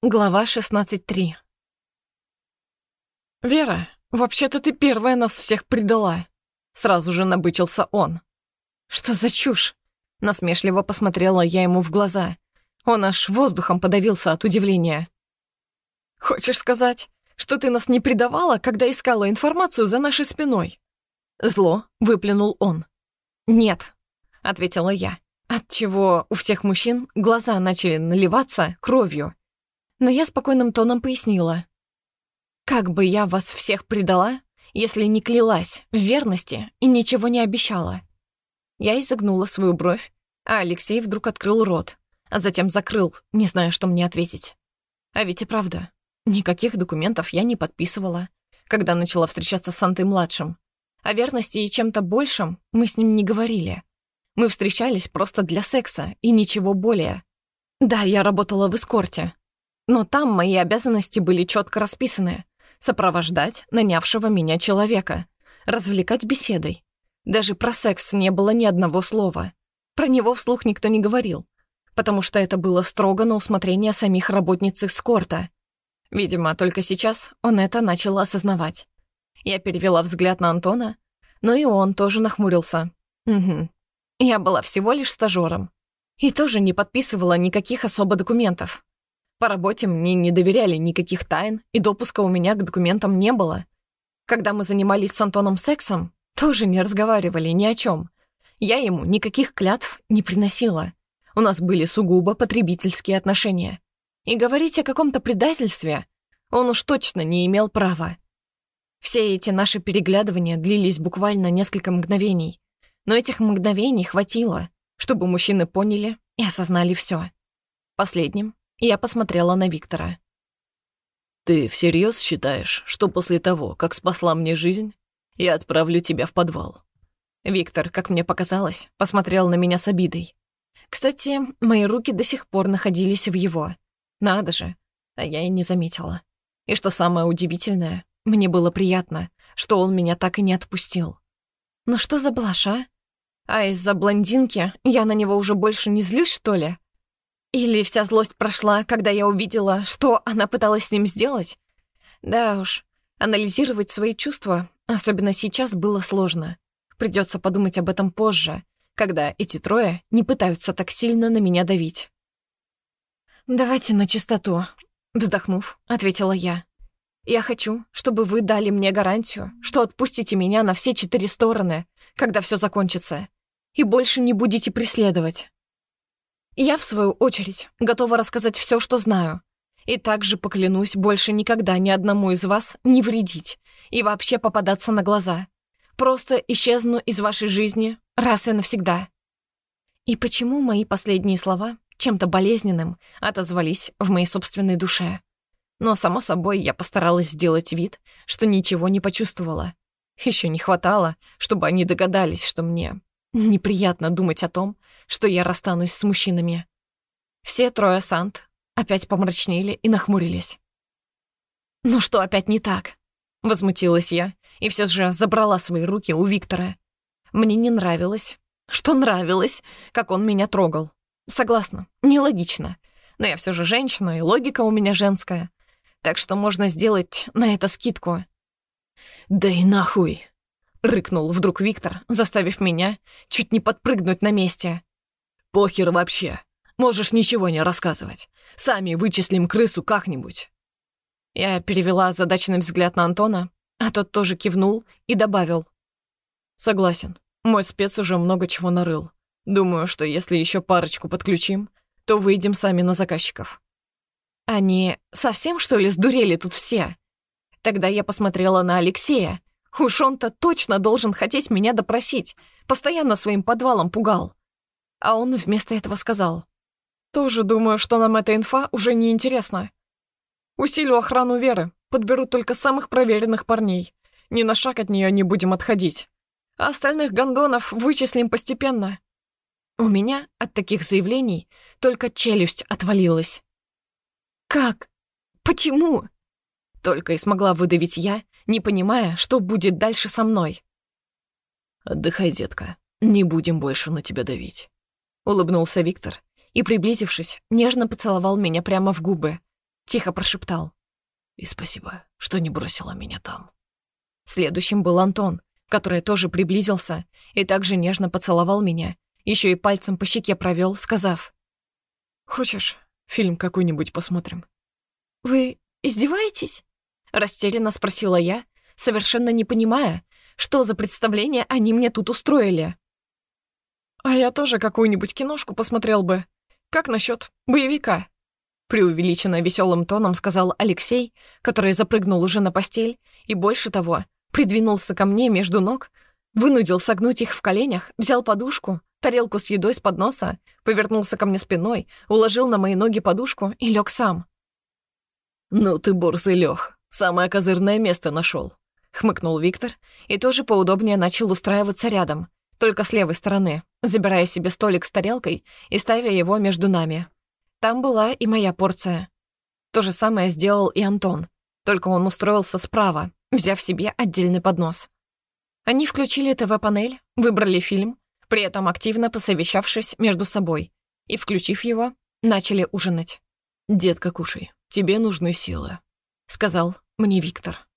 Глава 16.3 «Вера, вообще-то ты первая нас всех предала!» Сразу же набычился он. «Что за чушь?» Насмешливо посмотрела я ему в глаза. Он аж воздухом подавился от удивления. «Хочешь сказать, что ты нас не предавала, когда искала информацию за нашей спиной?» Зло выплюнул он. «Нет», — ответила я, отчего у всех мужчин глаза начали наливаться кровью. Но я спокойным тоном пояснила. «Как бы я вас всех предала, если не клялась в верности и ничего не обещала?» Я изогнула свою бровь, а Алексей вдруг открыл рот, а затем закрыл, не зная, что мне ответить. А ведь и правда, никаких документов я не подписывала, когда начала встречаться с Сантой-младшим. О верности и чем-то большем мы с ним не говорили. Мы встречались просто для секса и ничего более. Да, я работала в эскорте, но там мои обязанности были четко расписаны. Сопровождать нанявшего меня человека, развлекать беседой. Даже про секс не было ни одного слова. Про него вслух никто не говорил, потому что это было строго на усмотрение самих работниц эскорта. Видимо, только сейчас он это начал осознавать. Я перевела взгляд на Антона, но и он тоже нахмурился. Угу. Я была всего лишь стажером. И тоже не подписывала никаких особо документов. По работе мне не доверяли никаких тайн, и допуска у меня к документам не было. Когда мы занимались с Антоном сексом, тоже не разговаривали ни о чем. Я ему никаких клятв не приносила. У нас были сугубо потребительские отношения. И говорить о каком-то предательстве он уж точно не имел права. Все эти наши переглядывания длились буквально несколько мгновений. Но этих мгновений хватило, чтобы мужчины поняли и осознали все. Последним я посмотрела на Виктора. «Ты всерьез считаешь, что после того, как спасла мне жизнь, я отправлю тебя в подвал?» Виктор, как мне показалось, посмотрел на меня с обидой. Кстати, мои руки до сих пор находились в его. Надо же, а я и не заметила. И что самое удивительное, мне было приятно, что он меня так и не отпустил. Ну что за блажь, а? А из-за блондинки я на него уже больше не злюсь, что ли? Или вся злость прошла, когда я увидела, что она пыталась с ним сделать? Да уж, анализировать свои чувства, особенно сейчас, было сложно. Придется подумать об этом позже, когда эти трое не пытаются так сильно на меня давить. «Давайте на чистоту», — вздохнув, ответила я. «Я хочу, чтобы вы дали мне гарантию, что отпустите меня на все четыре стороны, когда все закончится, и больше не будете преследовать. Я, в свою очередь, готова рассказать все, что знаю. И также поклянусь больше никогда ни одному из вас не вредить и вообще попадаться на глаза. Просто исчезну из вашей жизни раз и навсегда. И почему мои последние слова чем-то болезненным отозвались в моей собственной душе? Но, само собой, я постаралась сделать вид, что ничего не почувствовала. Еще не хватало, чтобы они догадались, что мне Неприятно думать о том, что я расстанусь с мужчинами. Все трое Сант опять помрачнели и нахмурились. «Ну что опять не так?» Возмутилась я и все же забрала свои руки у Виктора. Мне не нравилось, что нравилось, как он меня трогал. Согласна, нелогично. Но я все же женщина, и логика у меня женская. Так что можно сделать на это скидку. «Да и нахуй!» — рыкнул вдруг Виктор, заставив меня чуть не подпрыгнуть на месте. «Похер вообще. Можешь ничего не рассказывать. Сами вычислим крысу как-нибудь». Я перевела задачный взгляд на Антона, а тот тоже кивнул и добавил. «Согласен. Мой спец уже много чего нарыл. Думаю, что если еще парочку подключим, то выйдем сами на заказчиков». «Они совсем, что ли, сдурели тут все?» Тогда я посмотрела на Алексея, Уж он-то точно должен хотеть меня допросить. Постоянно своим подвалом пугал. А он вместо этого сказал. «Тоже думаю, что нам эта инфа уже не интересна. Усилю охрану Веры, подберу только самых проверенных парней. Ни на шаг от нее не будем отходить. А остальных гондонов вычислим постепенно». У меня от таких заявлений только челюсть отвалилась. «Как? Почему?» Только и смогла выдавить я, не понимая, что будет дальше со мной. «Отдыхай, детка, не будем больше на тебя давить», — улыбнулся Виктор и, приблизившись, нежно поцеловал меня прямо в губы. тихо прошептал. «И спасибо, что не бросила меня там». Следующим был Антон, который тоже приблизился и также нежно поцеловал меня, еще и пальцем по щеке провел, сказав. «Хочешь, фильм какой-нибудь посмотрим?» «Вы издеваетесь?» — растерянно спросила я, совершенно не понимая, что за представление они мне тут устроили. «А я тоже какую-нибудь киношку посмотрел бы. Как насчет боевика?» Преувеличенно веселым тоном сказал Алексей, который запрыгнул уже на постель и, больше того, придвинулся ко мне между ног, вынудил согнуть их в коленях, взял подушку, тарелку с едой с подноса, повернулся ко мне спиной, уложил на мои ноги подушку и лег сам. «Ну ты борзый лег, самое козырное место нашел, хмыкнул Виктор и тоже поудобнее начал устраиваться рядом, только с левой стороны, забирая себе столик с тарелкой и ставя его между нами. Там была и моя порция. То же самое сделал и Антон, только он устроился справа, взяв себе отдельный поднос. Они включили ТВ-панель, выбрали фильм, при этом активно посовещавшись между собой, и, включив его, начали ужинать. «Детка, кушай, тебе нужны силы», — сказал мне Виктор.